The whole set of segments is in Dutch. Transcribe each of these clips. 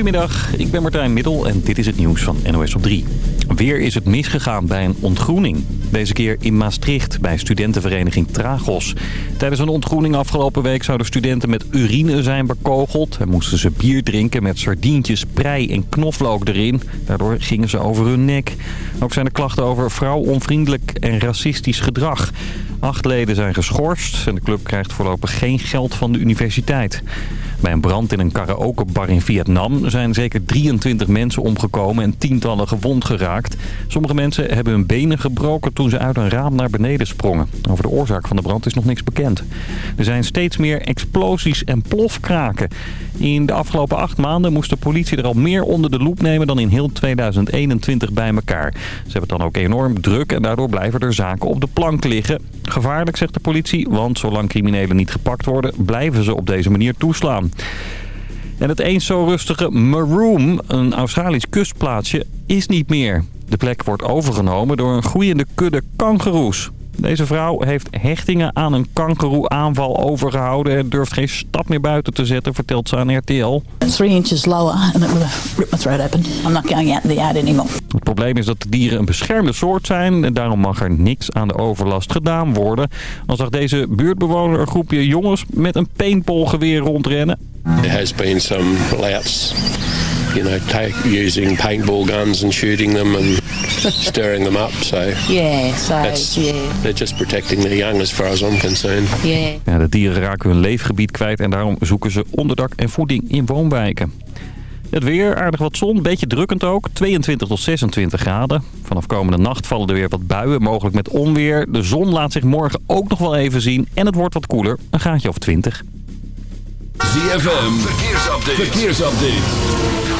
Goedemiddag, ik ben Martijn Middel en dit is het nieuws van NOS op 3. Weer is het misgegaan bij een ontgroening. Deze keer in Maastricht bij studentenvereniging Tragos. Tijdens een ontgroening afgelopen week zouden studenten met urine zijn bekogeld. En moesten ze bier drinken met sardientjes, prei en knoflook erin. Daardoor gingen ze over hun nek. Ook zijn er klachten over vrouwonvriendelijk en racistisch gedrag. Acht leden zijn geschorst en de club krijgt voorlopig geen geld van de universiteit. Bij een brand in een karaokebar in Vietnam zijn zeker 23 mensen omgekomen en tientallen gewond geraakt. Sommige mensen hebben hun benen gebroken toen ze uit een raam naar beneden sprongen. Over de oorzaak van de brand is nog niks bekend. Er zijn steeds meer explosies en plofkraken. In de afgelopen acht maanden moest de politie er al meer onder de loep nemen dan in heel 2021 bij elkaar. Ze hebben dan ook enorm druk en daardoor blijven er zaken op de plank liggen. Gevaarlijk, zegt de politie, want zolang criminelen niet gepakt worden, blijven ze op deze manier toeslaan. En het eens zo rustige Maroom, een Australisch kustplaatsje, is niet meer. De plek wordt overgenomen door een groeiende kudde kangeroes. Deze vrouw heeft hechtingen aan een kangeroeaanval overgehouden... en durft geen stap meer buiten te zetten, vertelt ze aan RTL. Three inches lower and it would ripped my throat open. I'm not going out in the yard anymore. Het probleem is dat de dieren een beschermde soort zijn... en daarom mag er niks aan de overlast gedaan worden. Dan zag deze buurtbewoner een groepje jongens met een paintballgeweer rondrennen. There has been some louts, you know, take, using paintball guns and shooting them and stirring them up. So Yeah, so that's yeah, they're just protecting the young as far as I'm concerned. yeah. Ja, de dieren raken hun leefgebied kwijt en daarom zoeken ze onderdak en voeding in woonwijken. Het weer, aardig wat zon, beetje drukkend ook. 22 tot 26 graden. Vanaf komende nacht vallen er weer wat buien, mogelijk met onweer. De zon laat zich morgen ook nog wel even zien en het wordt wat koeler. Een gaatje of 20. ZFM, verkeersupdate. verkeersupdate.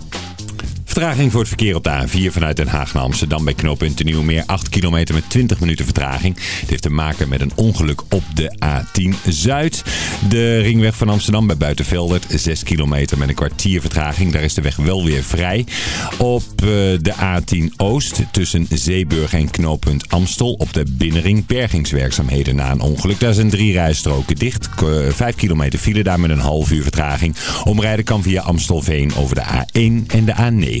Vertraging voor het verkeer op de A4 vanuit Den Haag naar Amsterdam bij knooppunt de Nieuwmeer. 8 kilometer met 20 minuten vertraging. Het heeft te maken met een ongeluk op de A10 Zuid. De ringweg van Amsterdam bij Buitenveldert. 6 kilometer met een kwartier vertraging. Daar is de weg wel weer vrij. Op eh, de A10 Oost tussen Zeeburg en knooppunt Amstel op de binnenring bergingswerkzaamheden na een ongeluk. Daar zijn drie rijstroken dicht. 5 kilometer file daar met een half uur vertraging. Omrijden kan via Amstelveen over de A1 en de A9.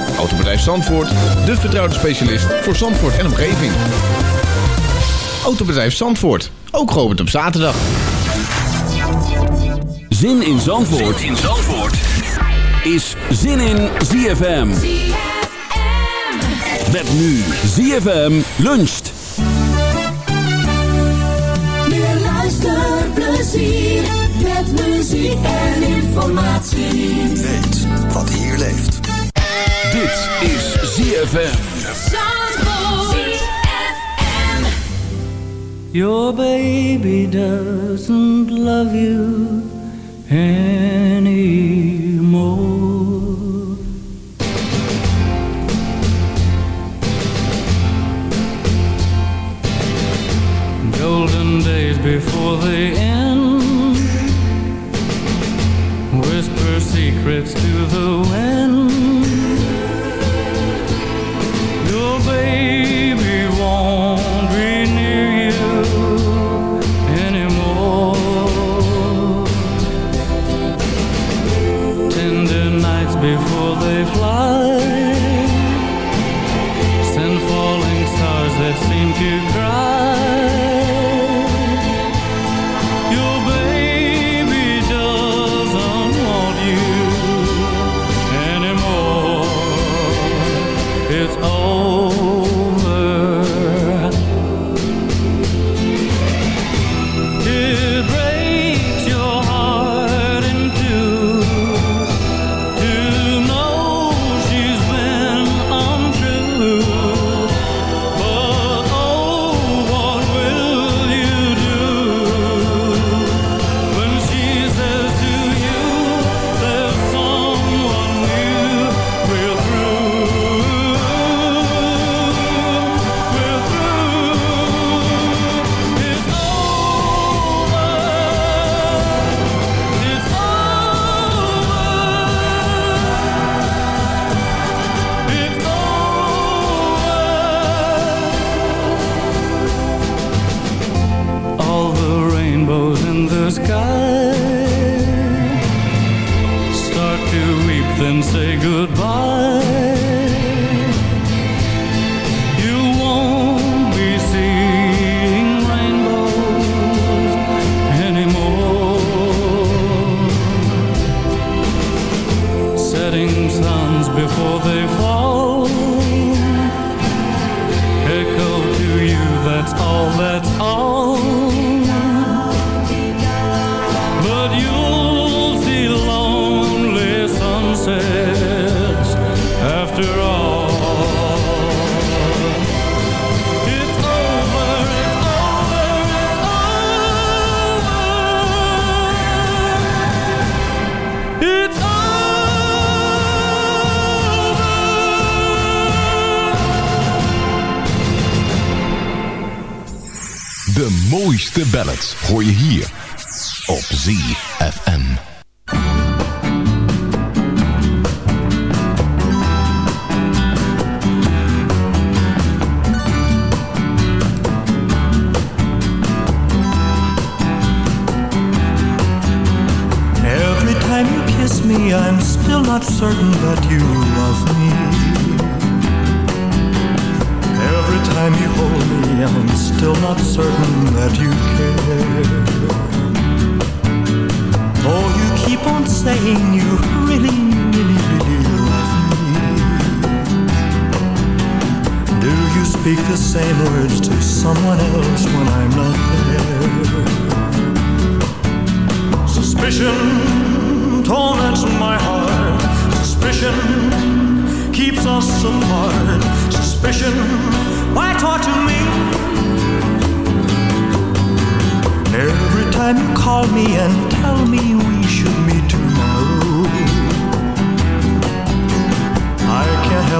Autobedrijf Zandvoort, de vertrouwde specialist voor Zandvoort en omgeving. Autobedrijf Zandvoort, ook geopend op zaterdag. Zin in Zandvoort, zin in Zandvoort. is Zin in ZFM. Met nu ZFM luncht. Meer luisterplezier met muziek en informatie. Weet wat hier leeft. Dit is ZFM. Your baby doesn't love you anymore.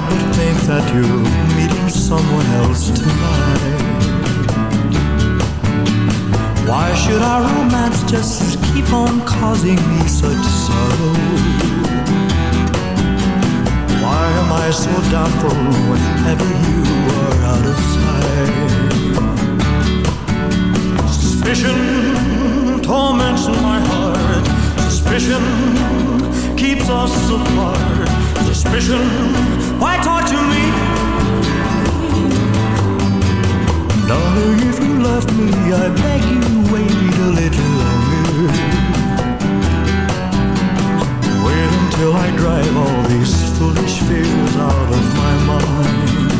Help but think that you're meeting someone else tonight. Why should our romance just keep on causing me such sorrow? Why am I so doubtful whenever you are out of sight? Suspicion torments my heart. Suspicion keeps us apart. Suspicion, why torture me? Darling, if you love me, I beg you wait a little longer. Wait until I drive all these foolish fears out of my mind.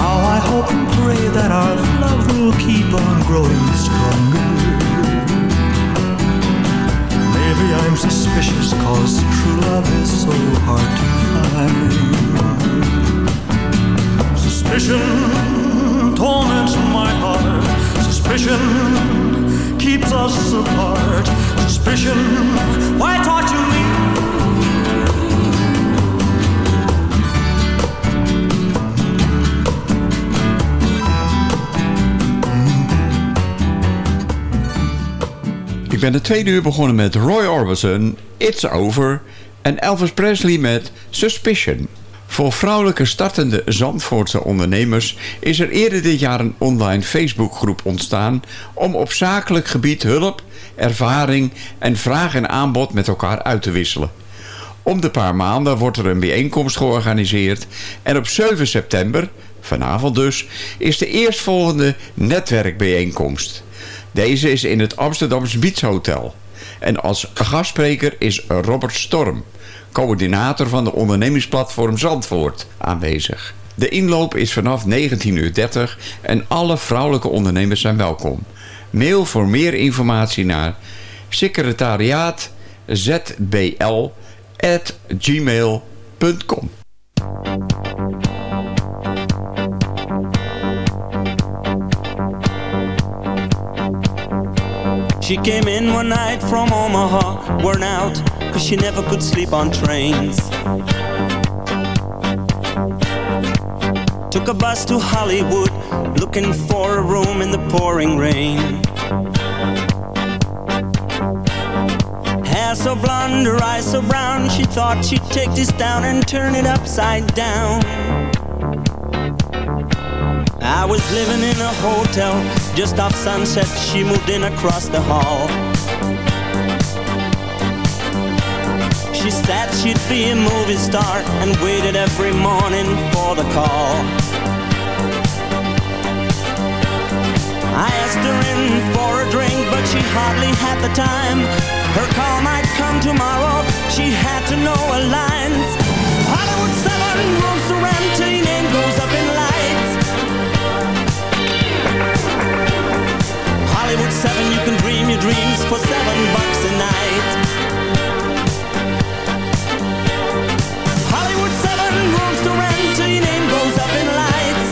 How I hope and pray that our love will keep on growing stronger. Maybe I'm suspicious cause true love is so hard to find. Suspicion torments my heart. Suspicion keeps us apart. Suspicion, why torture me? Ik ben de tweede uur begonnen met Roy Orbison, It's Over... en Elvis Presley met Suspicion. Voor vrouwelijke startende Zandvoortse ondernemers... is er eerder dit jaar een online Facebookgroep ontstaan... om op zakelijk gebied hulp, ervaring en vraag en aanbod met elkaar uit te wisselen. Om de paar maanden wordt er een bijeenkomst georganiseerd... en op 7 september, vanavond dus, is de eerstvolgende netwerkbijeenkomst... Deze is in het Amsterdamse Beach Hotel. En als gastspreker is Robert Storm, coördinator van de ondernemingsplatform Zandvoort, aanwezig. De inloop is vanaf 19.30 uur en alle vrouwelijke ondernemers zijn welkom. Mail voor meer informatie naar secretariaatzbl.gmail.com She came in one night from Omaha, worn out, cause she never could sleep on trains. Took a bus to Hollywood, looking for a room in the pouring rain. Hair so blonde, her eyes so brown, she thought she'd take this down and turn it upside down. I was living in a hotel just off sunset. She moved in across the hall. She said she'd be a movie star and waited every morning for the call. I asked her in for a drink, but she hardly had the time. Her call might come tomorrow, she had to know her lines. Hollywood 7 rooms to rent, till your name goes up in lights. Hollywood 7, you can dream your dreams for seven bucks a night. Hollywood 7 rooms to rent, till your name goes up in lights.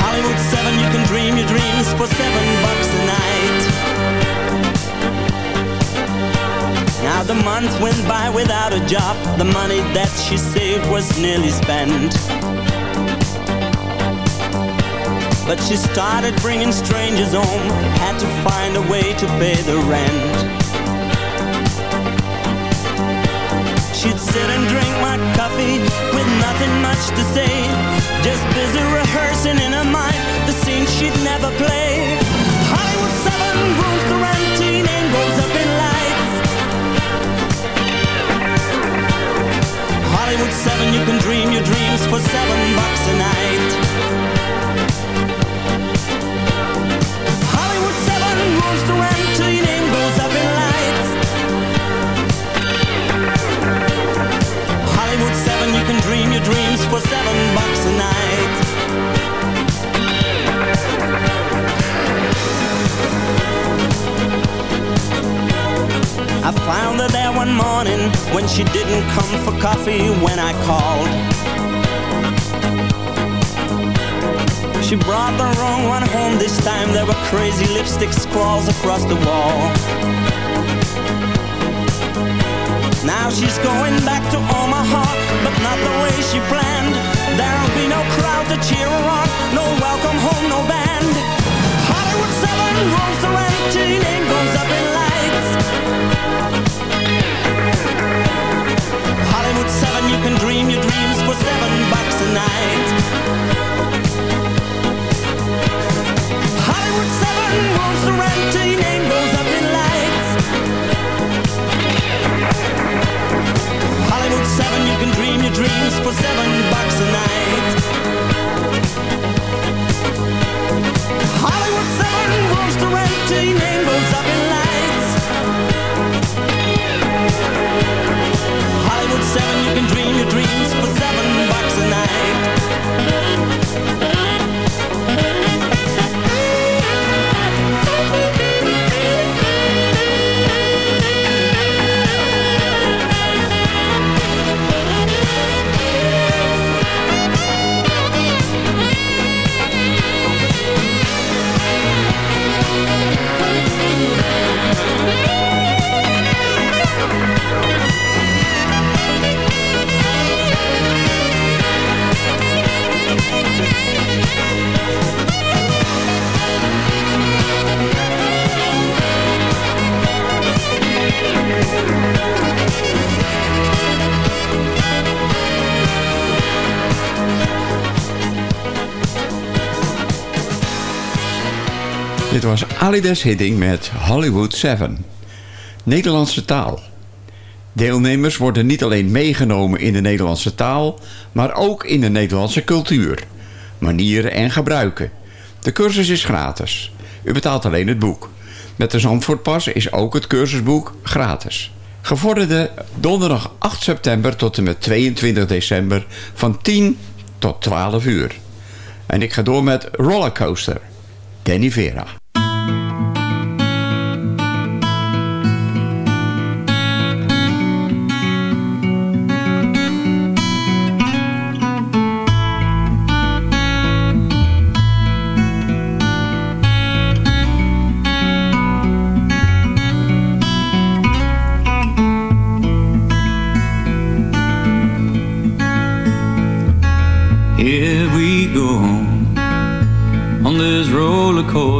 Hollywood 7, you can dream your dreams for seven bucks a night. Now the month went by without a job. The money that she saved was nearly spent. But she started bringing strangers home. Had to find a way to pay the rent. She'd sit and drink my coffee with nothing much to say. Just busy rehearsing in her mind the scene she'd never play. Hollywood 7 rooms to rent, teen name goes up in lights. Hollywood 7, you can dream your dreams for seven bucks a night. For seven bucks a night. I found her there one morning when she didn't come for coffee when I called. She brought the wrong one home this time. There were crazy lipstick scrawls across the wall. Now she's going back to Omaha, but not the way she planned. There'll be no crowd to cheer her on, no welcome home, no band. Hollywood 7 rolls till your name goes up in lights. Hollywood 7, you can dream your dreams for seven bucks a night. Hollywood 7 rolls till your name goes up in lights. Hollywood 7, you can dream your dreams for seven bucks a night. Alides Hidding met Hollywood 7. Nederlandse taal. Deelnemers worden niet alleen meegenomen in de Nederlandse taal... maar ook in de Nederlandse cultuur. Manieren en gebruiken. De cursus is gratis. U betaalt alleen het boek. Met de Zandvoortpas is ook het cursusboek gratis. Gevorderde donderdag 8 september tot en met 22 december... van 10 tot 12 uur. En ik ga door met Rollercoaster. Danny Vera.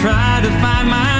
try to find my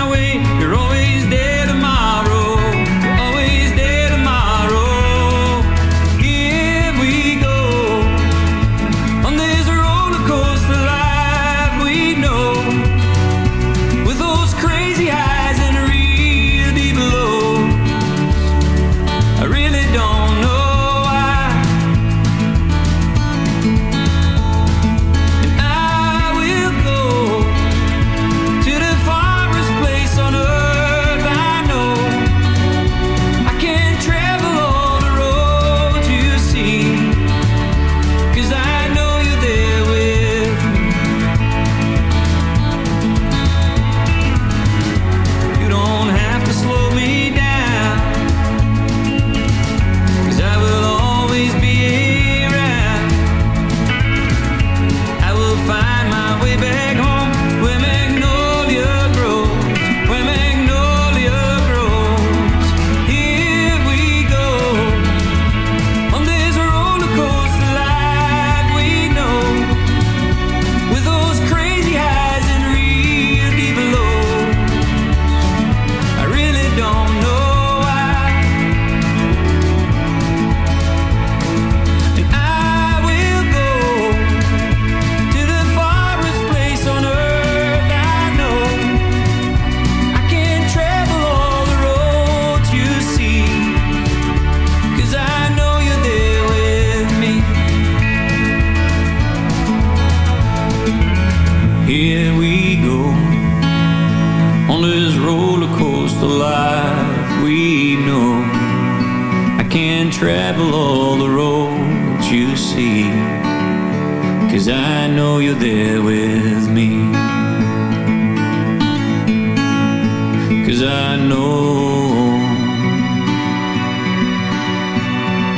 Cause I know.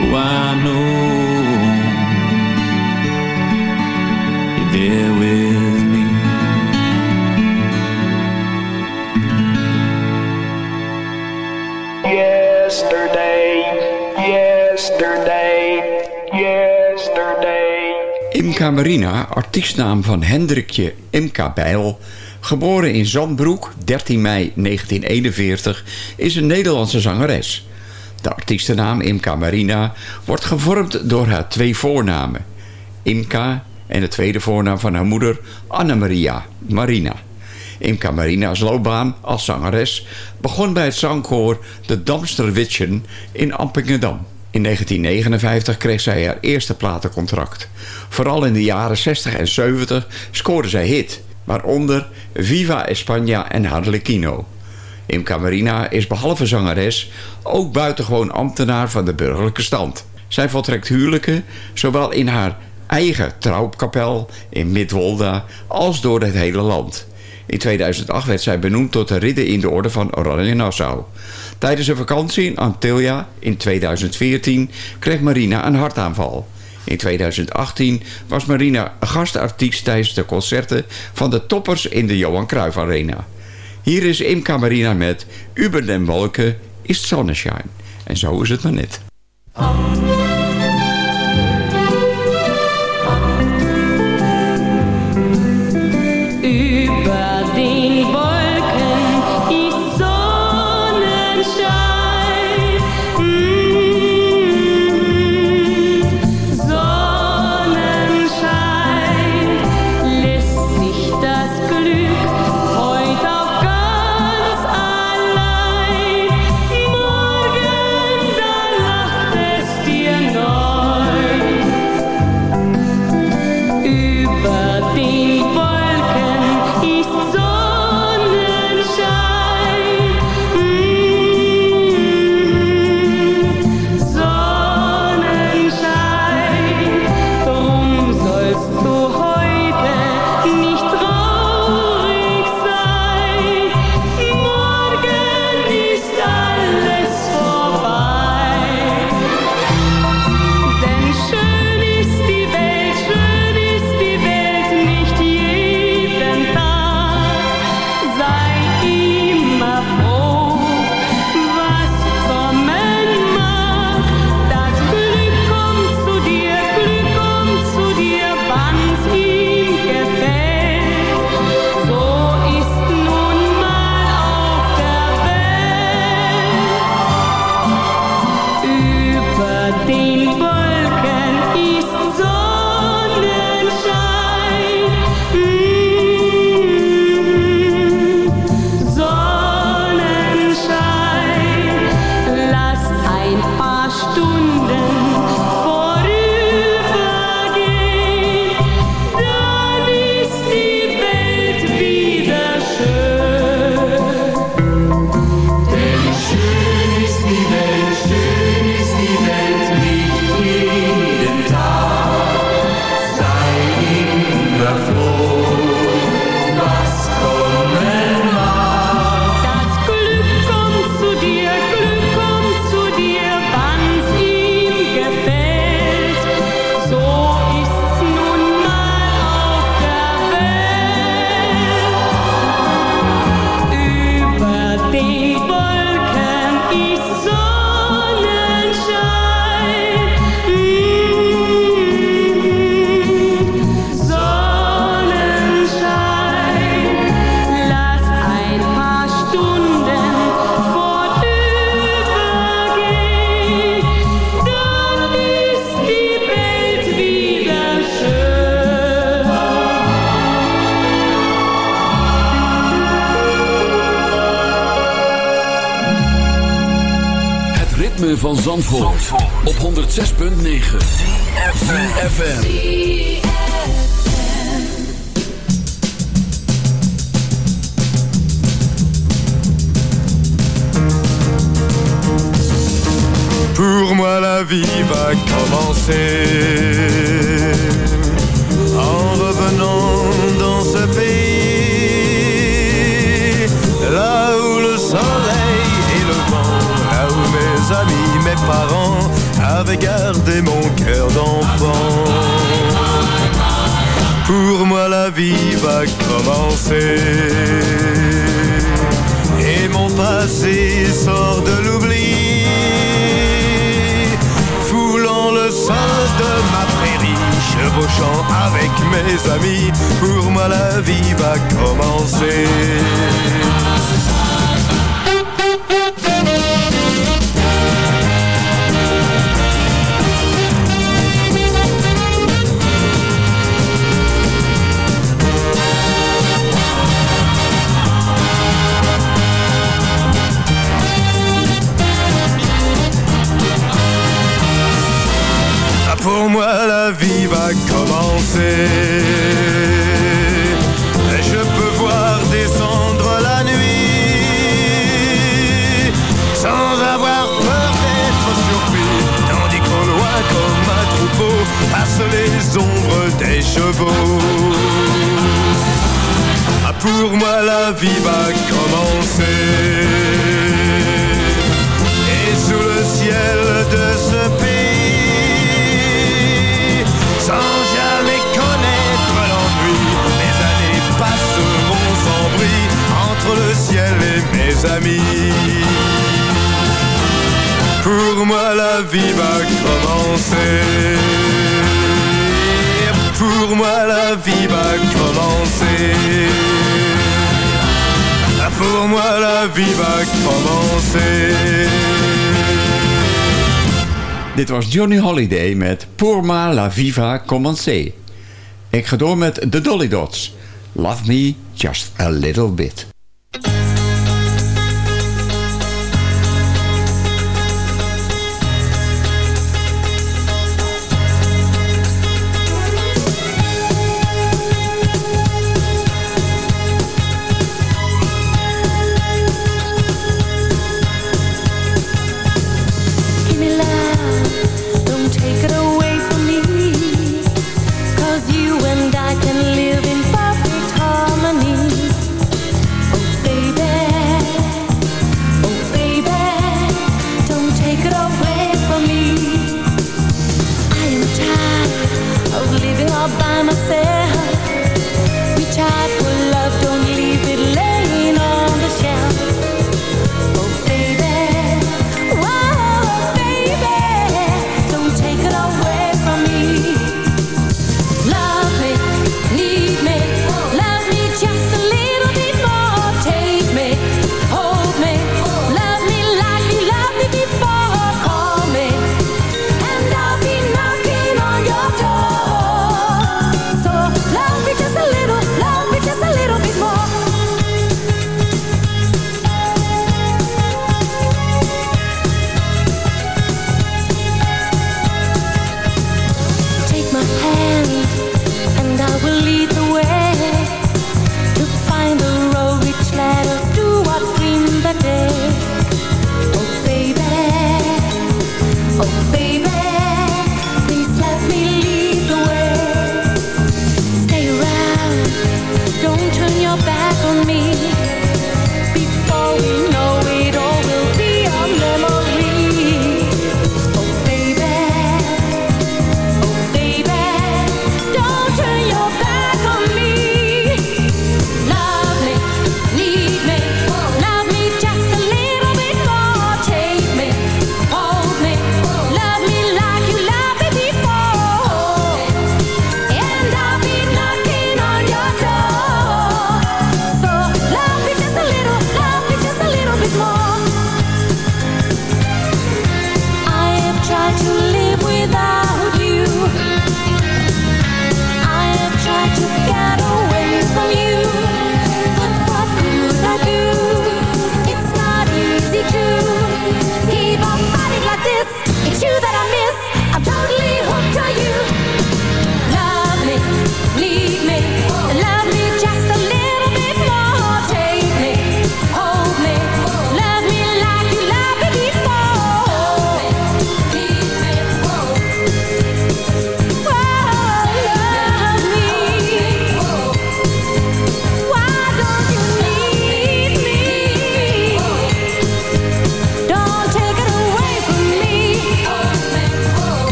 Oh, I know. You're there with me. Yesterday, yesterday, yesterday. Imca Marina, artiestnaam van Hendrikje Imca Bijl... geboren in Zandbroek, 13 mei 1941, is een Nederlandse zangeres. De artiestennaam Imca Marina wordt gevormd door haar twee voornamen. Imca en de tweede voornaam van haar moeder, Anna-Maria Marina. Imca Marina's loopbaan als zangeres begon bij het zangkoor De Damsterwitchen in Ampingedam. In 1959 kreeg zij haar eerste platencontract. Vooral in de jaren 60 en 70 scoorde zij hit, waaronder Viva España en Harlequino. Imca Marina is behalve zangeres ook buitengewoon ambtenaar van de burgerlijke stand. Zij voltrekt huwelijken zowel in haar eigen trouwkapel in Midwolda als door het hele land. In 2008 werd zij benoemd tot de ridder in de orde van Oranje Nassau. Tijdens een vakantie in Antillia in 2014 kreeg Marina een hartaanval. In 2018 was Marina gastartiest tijdens de concerten van de toppers in de Johan Cruijff Arena. Hier is Imca Marina met Uber den Wolken is Sonnenschein. En zo is het maar net. Johnny Holiday met Pour ma la viva commencer. Ik ga door met The Dolly Dots. Love me just a little bit.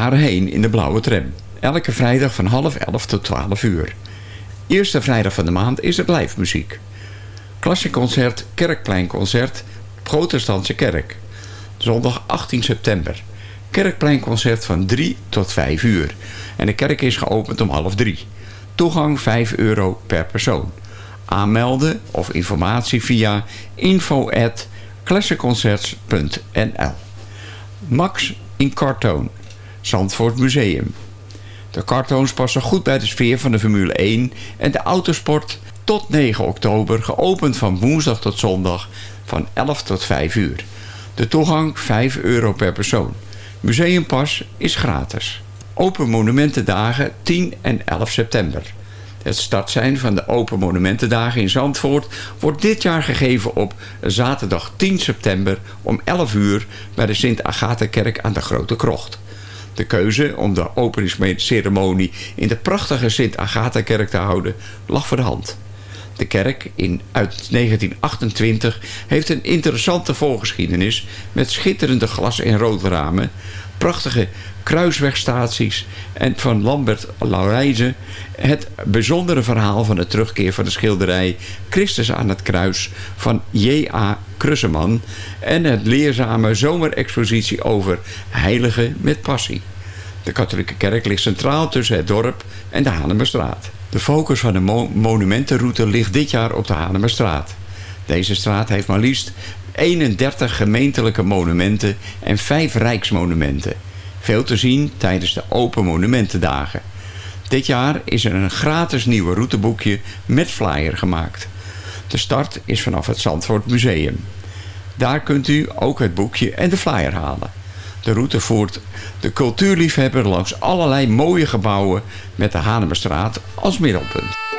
Jaren heen in de blauwe tram. Elke vrijdag van half elf tot twaalf uur. Eerste vrijdag van de maand is het live muziek. Kerkpleinconcert, Protestantse Kerk. Zondag 18 september. Kerkpleinconcert van 3 tot 5 uur. En de kerk is geopend om half 3. Toegang 5 euro per persoon. Aanmelden of informatie via info at Max in Cartoon, Zandvoort Museum. De cartoons passen goed bij de sfeer van de Formule 1 en de autosport tot 9 oktober, geopend van woensdag tot zondag van 11 tot 5 uur. De toegang 5 euro per persoon. Museumpas is gratis. Open Monumentendagen 10 en 11 september. Het startsein van de Open Monumentendagen in Zandvoort wordt dit jaar gegeven op zaterdag 10 september om 11 uur bij de Sint-Agatha-kerk aan de Grote Krocht. De keuze om de openingsceremonie in de prachtige Sint-Agatha-kerk te houden lag voor de hand. De kerk in, uit 1928 heeft een interessante voorgeschiedenis met schitterende glas- en roodramen, prachtige kruiswegstaties en van Lambert Laurijzen het bijzondere verhaal van de terugkeer van de schilderij Christus aan het kruis van J.A. Krusseman en het leerzame zomerexpositie over Heilige met Passie. De katholieke kerk ligt centraal tussen het dorp en de Hanemerstraat. De focus van de mo monumentenroute ligt dit jaar op de Hanemerstraat. Deze straat heeft maar liefst 31 gemeentelijke monumenten en 5 rijksmonumenten. Veel te zien tijdens de Open Monumentendagen. Dit jaar is er een gratis nieuwe routeboekje met flyer gemaakt. De start is vanaf het Zandvoort Museum. Daar kunt u ook het boekje en de flyer halen. De route voert de cultuurliefhebber langs allerlei mooie gebouwen met de Hanemerstraat als middelpunt.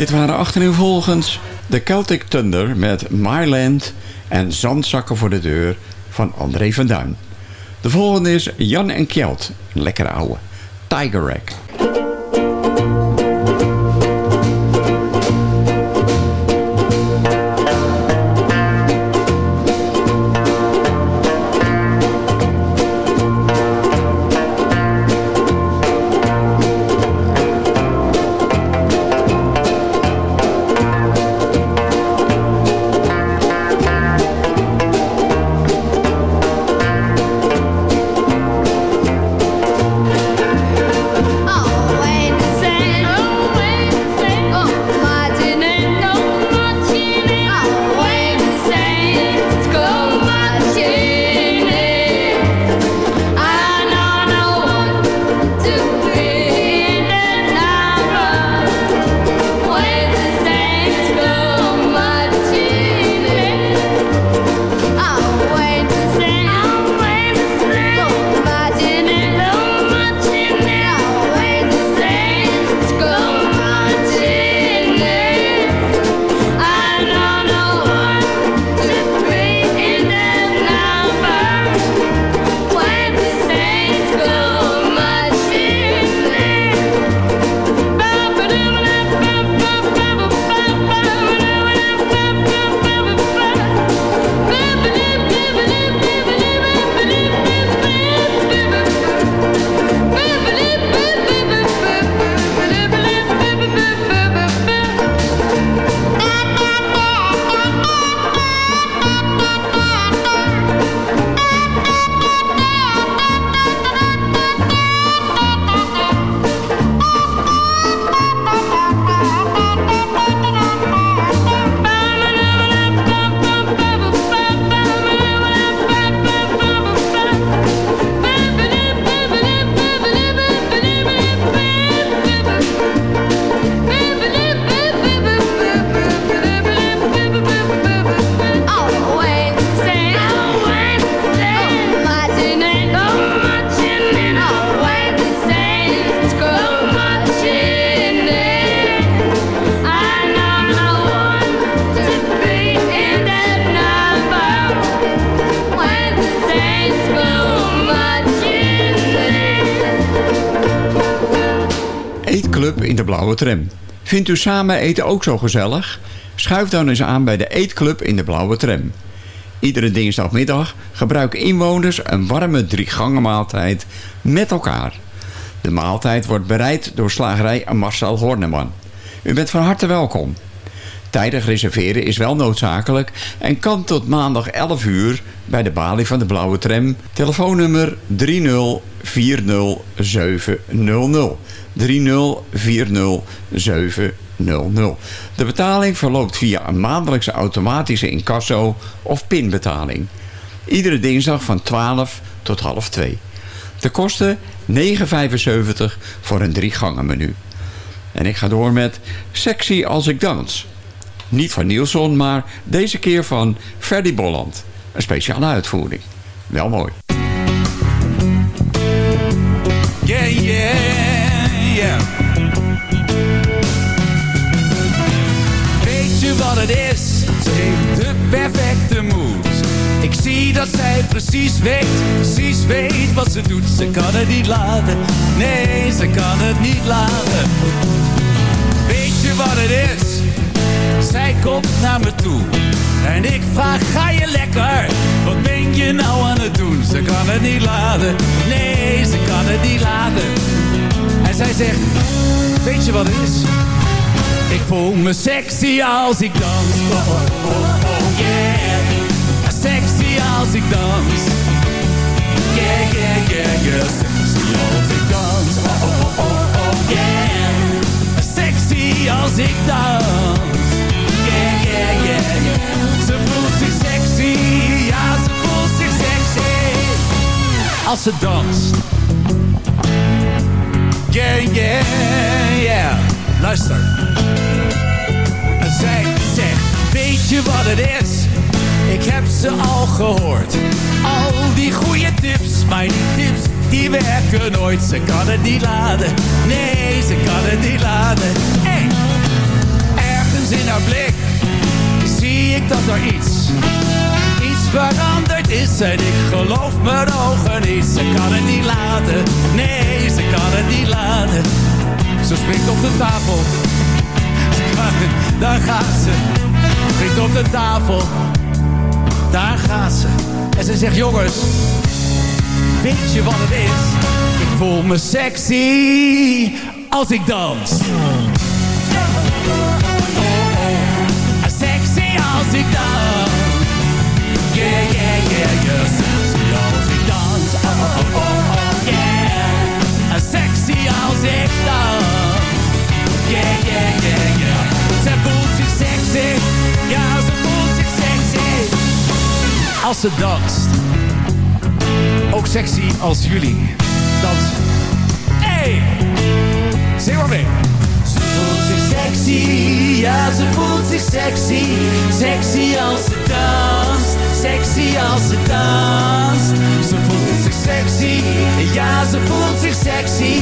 Dit waren achtereenvolgens de Celtic Thunder met Maryland en Zandzakken voor de deur van André van Duin. De volgende is Jan en Kjeld, lekkere ouwe, Tiger Rack. Vindt u samen eten ook zo gezellig? Schuif dan eens aan bij de Eetclub in de Blauwe Tram. Iedere dinsdagmiddag gebruiken inwoners een warme drie maaltijd met elkaar. De maaltijd wordt bereid door slagerij Marcel Horneman. U bent van harte welkom. Tijdig reserveren is wel noodzakelijk en kan tot maandag 11 uur bij de balie van de Blauwe Tram. Telefoonnummer 3040700. 3040700. De betaling verloopt via een maandelijkse automatische incasso of pinbetaling. Iedere dinsdag van 12 tot half 2. De kosten 9,75 voor een drie gangen menu. En ik ga door met Sexy als ik dans. Niet van Nielsen, maar deze keer van Ferdy Bolland. Een speciale uitvoering. Wel mooi. Yeah, yeah, yeah. Weet je wat het is? Ze heeft de perfecte moves. Ik zie dat zij precies weet, precies weet wat ze doet. Ze kan het niet laten, nee, ze kan het niet laten. Weet je wat het is? Zij komt naar me toe en ik vraag, ga je lekker? Wat ben je nou aan het doen? Ze kan het niet laten, nee, ze kan het niet laten. En zij zegt, weet je wat het is? Ik voel me sexy als ik dans. Oh, oh, oh, oh yeah. Sexy als ik dans. Yeah, yeah, yeah, yeah. Sexy als ik dans. Oh, oh, oh, oh, yeah. Sexy als ik dans. Als ze danst. Yeah, yeah, yeah. Luister. Zij zegt, weet je wat het is? Ik heb ze al gehoord. Al die goede tips, maar die tips die werken nooit. Ze kan het niet laden, nee, ze kan het niet laden. Hey. Ergens in haar blik zie ik dat er iets veranderd is. En ik geloof mijn ogen niet. Ze kan het niet laten, nee, ze kan het niet laten. Ze springt op de tafel, daar gaat ze. Springt op de tafel daar gaat ze. En ze zegt, jongens, weet je wat het is? Ik voel me sexy als ik dans. Sexy als ik dans. Ze danst. Ook sexy als jullie dansen. Hey! Zing maar mee. Ze voelt zich sexy, ja ze voelt zich sexy. Sexy als ze danst, sexy als ze danst. Ze voelt zich sexy, ja ze voelt zich sexy.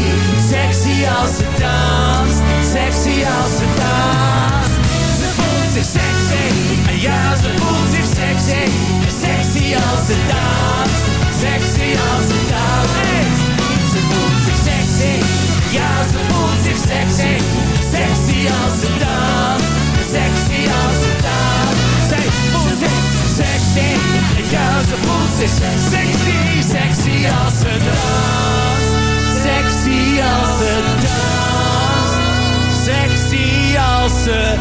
Sexy als ze danst, sexy als ze danst. Ze voelt zich sexy, ja ze voelt zich sexy. Sexy als ze danst, sexy als ze danst. Ze voelt zich sexy, ja ze voelt zich sexy. Sexy als ze danst, sexy als ze danst. Zij voelt zich sexy, ja ze voelt zich sexy. Sexy als ze danst, sexy als ze danst. Sexy als ze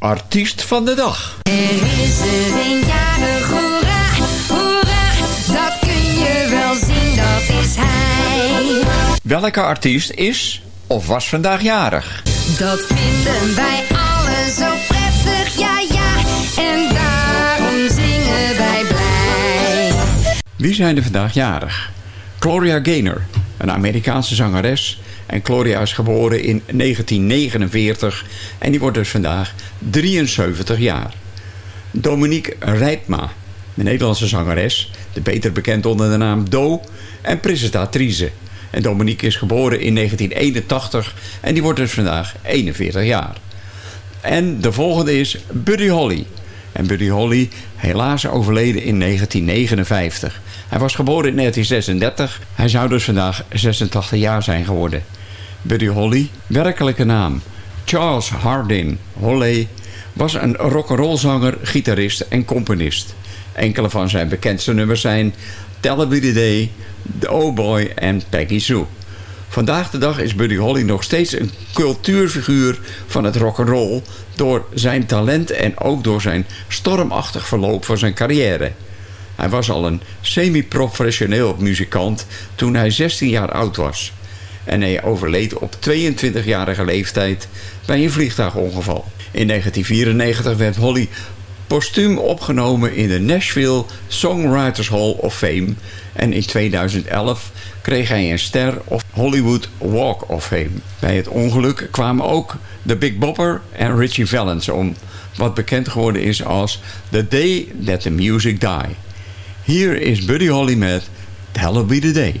Artiest van de dag. Er is er een jarig, hoera, hoera, dat kun je wel zien, dat is hij. Welke artiest is of was vandaag jarig? Dat vinden wij allen zo prettig, ja ja, en daarom zingen wij blij. Wie zijn er vandaag jarig? Gloria Gaynor, een Amerikaanse zangeres. En Gloria is geboren in 1949 en die wordt dus vandaag 73 jaar. Dominique Rijpma, een Nederlandse zangeres, de beter bekend onder de naam Do, en presentatrice. En Dominique is geboren in 1981 en die wordt dus vandaag 41 jaar. En de volgende is Buddy Holly. En Buddy Holly helaas overleden in 1959. Hij was geboren in 1936. Hij zou dus vandaag 86 jaar zijn geworden. Buddy Holly, werkelijke naam Charles Hardin Holley, was een rock'n'roll zanger, gitarist en componist. Enkele van zijn bekendste nummers zijn Tell Me The Day, The Oh Boy en Peggy Sue. Vandaag de dag is Buddy Holly nog steeds een cultuurfiguur van het rock'n'roll... door zijn talent en ook door zijn stormachtig verloop van zijn carrière. Hij was al een semi-professioneel muzikant toen hij 16 jaar oud was. En hij overleed op 22-jarige leeftijd bij een vliegtuigongeval. In 1994 werd Holly postuum opgenomen in de Nashville Songwriters Hall of Fame. En in 2011 kreeg hij een ster of Hollywood Walk of Fame. Bij het ongeluk kwamen ook de Big Bopper en Richie Valens om. Wat bekend geworden is als The Day That The Music Die. Hier is Buddy Holly met Tell The be the day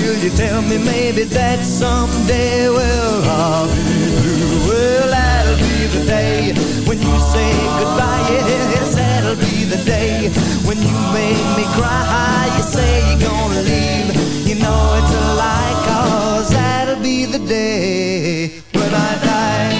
Still, you tell me maybe that someday, well, I'll be blue. Well, that'll be the day when you say goodbye. Yes, that'll be the day when you make me cry. You say you're gonna leave. You know it's a lie, cause that'll be the day when I die.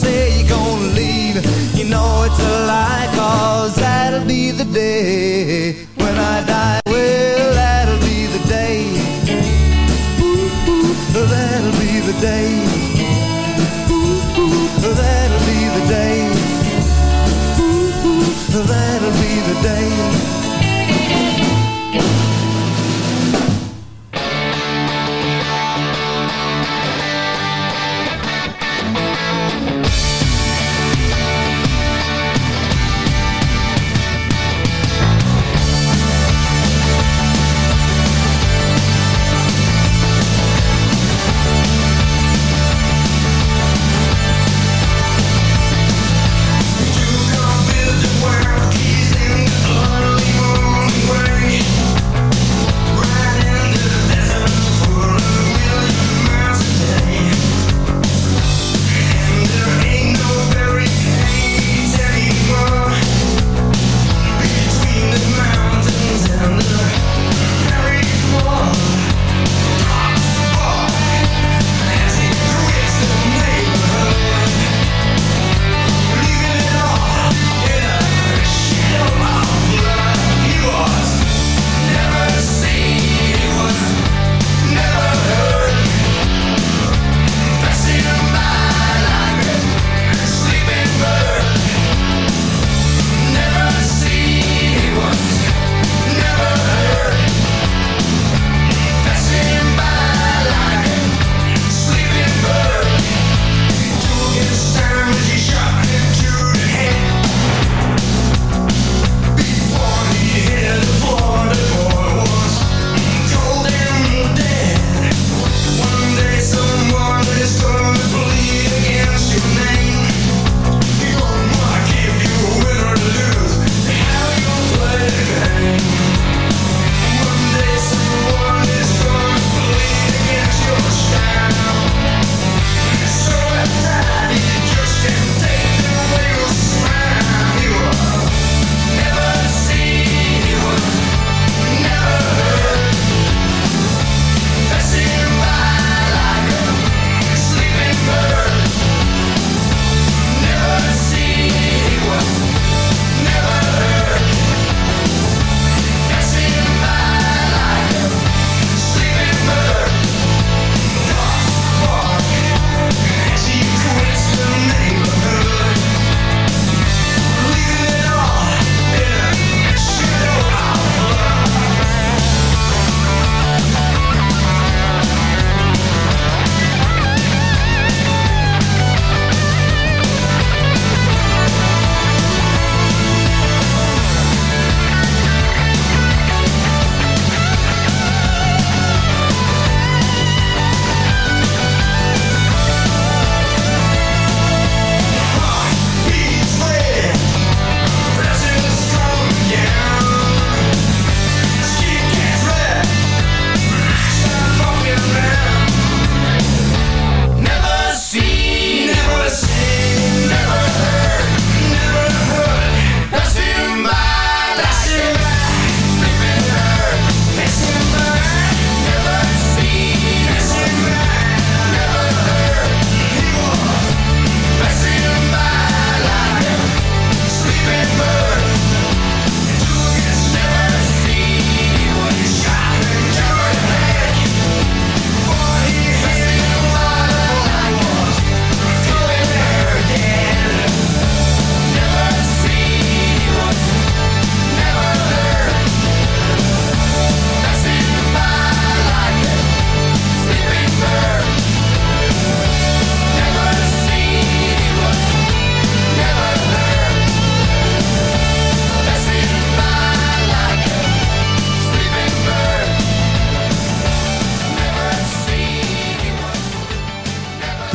Say you're gonna leave. You know it's a lie, cause that'll be the day when I die. Well, that'll be the day. Ooh, ooh, that'll be the day. ooh, ooh, That'll be the day. Ooh, that'll be the day.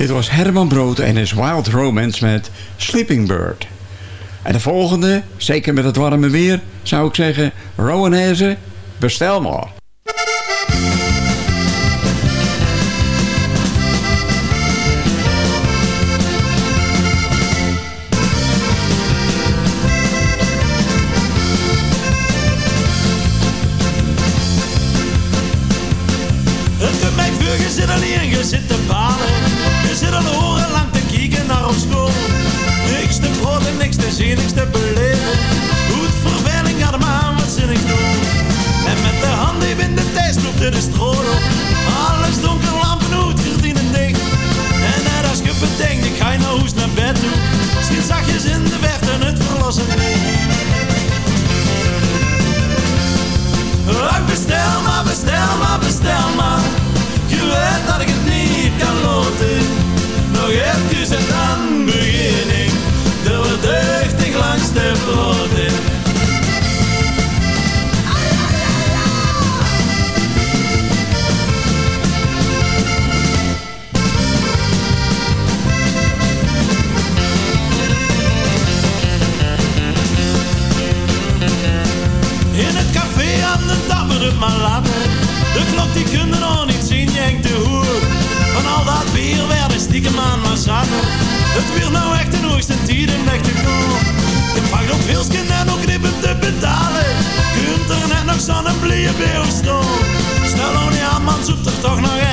Dit was Herman Brood en his Wild Romance met Sleeping Bird. En de volgende, zeker met het warme weer, zou ik zeggen... Rowan Hezen, bestel maar. Het wiel nou echt in hoogste tijden echt een goal. Ik mag nog veel en ook knippen te betalen. Kunt er net nog zo'n blije beeuwstoel. Stel nou niet aan, man, zoekt er toch nog een.